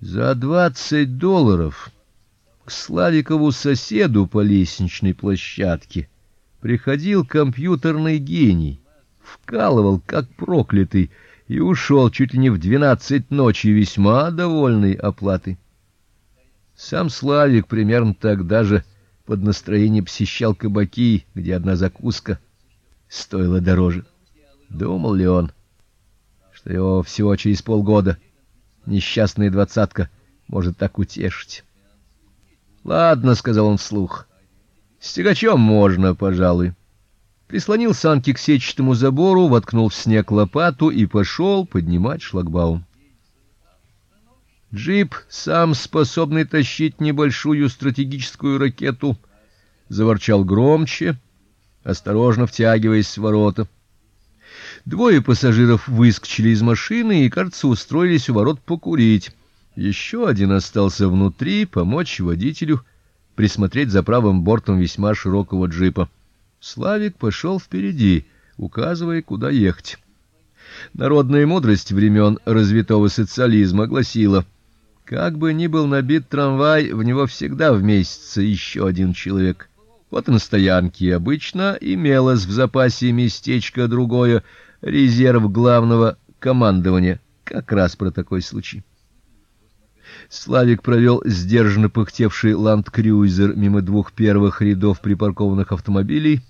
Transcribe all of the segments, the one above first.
За двадцать долларов к Славикову соседу по лестничной площадке приходил компьютерный гений, вкалывал как проклятый и ушел чуть ли не в двенадцать ночи весьма довольный оплатой. Сам Славик примерно тогда же под настроение посещал кабаки, где одна закуска стоила дороже. Думал ли он, что его всего через полгода несчастная двадцатка может так утешить? Ладно, сказал он вслух. С можно, пожалуй. Прислонил санки к сетчатому забору, воткнул в снег лопату и пошел поднимать шлагбаум. Джип, сам способный тащить небольшую стратегическую ракету, заворчал громче, осторожно втягиваясь в ворота. Двое пассажиров выскочили из машины и, кажется, устроились у ворот покурить. Еще один остался внутри, помочь водителю присмотреть за правым бортом весьма широкого джипа. Славик пошел впереди, указывая, куда ехать. Народная мудрость времен развитого социализма гласила: как бы ни был набит трамвай, в него всегда вместится еще один человек. Вот и на стоянке обычно имелось в запасе местечко другое, резерв главного командования, как раз про такой случай. Славик провел сдержанно пыхтевший ланд-крюзер мимо двух первых рядов припаркованных автомобилей,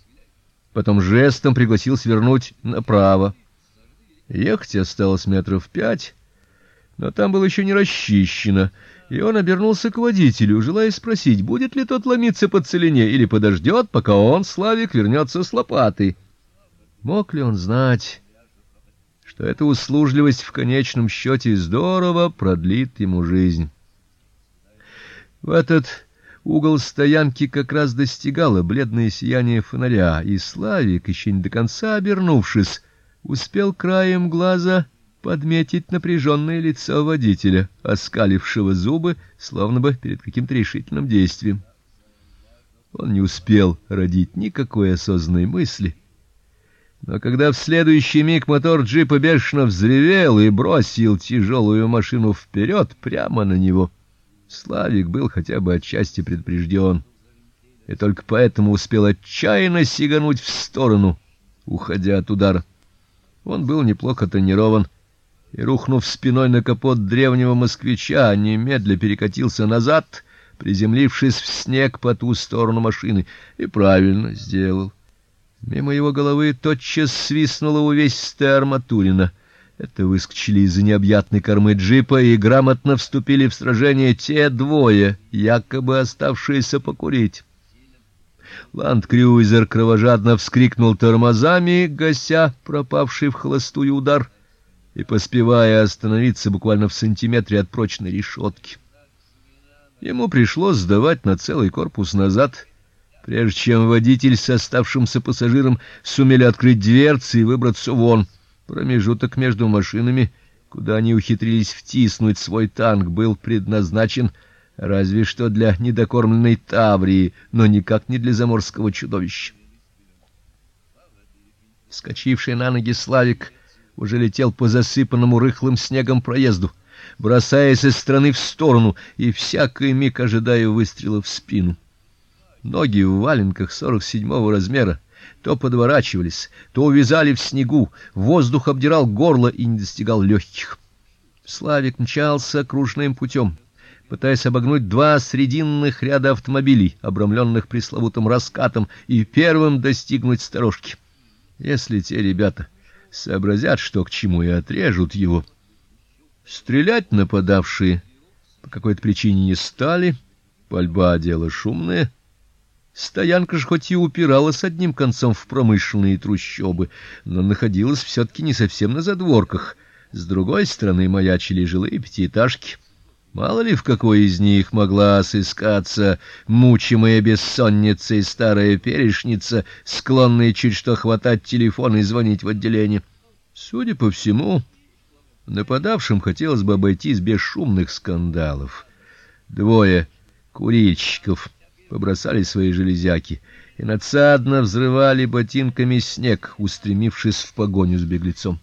потом жестом пригласил свернуть направо. Ехать осталось метров пять, но там было еще не расчищено, и он обернулся к водителю, желая спросить, будет ли тот ломиться по целине или подождет, пока он, Славик, вернется с лопатой. Мог ли он знать, что эта услужливость в конечном счете здорово продлит ему жизнь? В этот угол стоянки как раз достигало бледное сияние фонаря, и Славик, еще не до конца обернувшись, успел краем глаза подметить напряженное лицо водителя, оскалившего зубы, словно бы перед каким-то решительным действием. Он не успел родить никакой осознанной мысли. Но когда в следующий миг мотор джипа бешено взревел и бросил тяжелую машину вперед прямо на него, Славик был хотя бы отчасти предупрежден, и только поэтому успел отчаянно сигануть в сторону, уходя от удара. Он был неплохо тренирован и, рухнув спиной на капот древнего москвича, немедля перекатился назад, приземлившись в снег по ту сторону машины, и правильно сделал. Мимо его головы тотчас свистнула увесистая арматурина. Это выскочили из необъятной кормы джипа и грамотно вступили в сражение те двое, якобы оставшиеся покурить. Ланд-крюзер кровожадно вскрикнул тормозами, гася пропавший в холостую удар и поспевая остановиться буквально в сантиметре от прочной решетки. Ему пришлось сдавать на целый корпус назад, прежде чем водитель с оставшимся пассажиром сумели открыть дверцы и выбраться вон. Промежуток между машинами, куда они ухитрились втиснуть свой танк, был предназначен разве что для недокормленной Таврии, но никак не для заморского чудовища. Вскочивший на ноги Славик уже летел по засыпанному рыхлым снегом проезду, бросаясь из стороны в сторону и всякий миг ожидая выстрела в спину. Ноги в валенках сорок седьмого размера то подворачивались, то увязали в снегу, воздух обдирал горло и не достигал легких. Славик мчался кружным путем, пытаясь обогнуть два срединных ряда автомобилей, обрамленных пресловутым раскатом, и первым достигнуть сторожки. Если те ребята сообразят, что к чему, и отрежут его. Стрелять нападавшие по какой-то причине не стали, пальба дело шумное. Стоянка ж хоть и упиралась одним концом в промышленные трущобы, но находилась все таки не совсем на задворках. С другой стороны маячили жилые пятиэтажки. Мало ли в какой из них могла сыскаться мучимая бессонницей старая перешница, склонная чуть что хватать телефон и звонить в отделение. Судя по всему, нападавшим хотелось бы обойтись без шумных скандалов. Двое курильщиков побросали свои железяки и надсадно взрывали ботинками снег, устремившись в погоню с беглецом.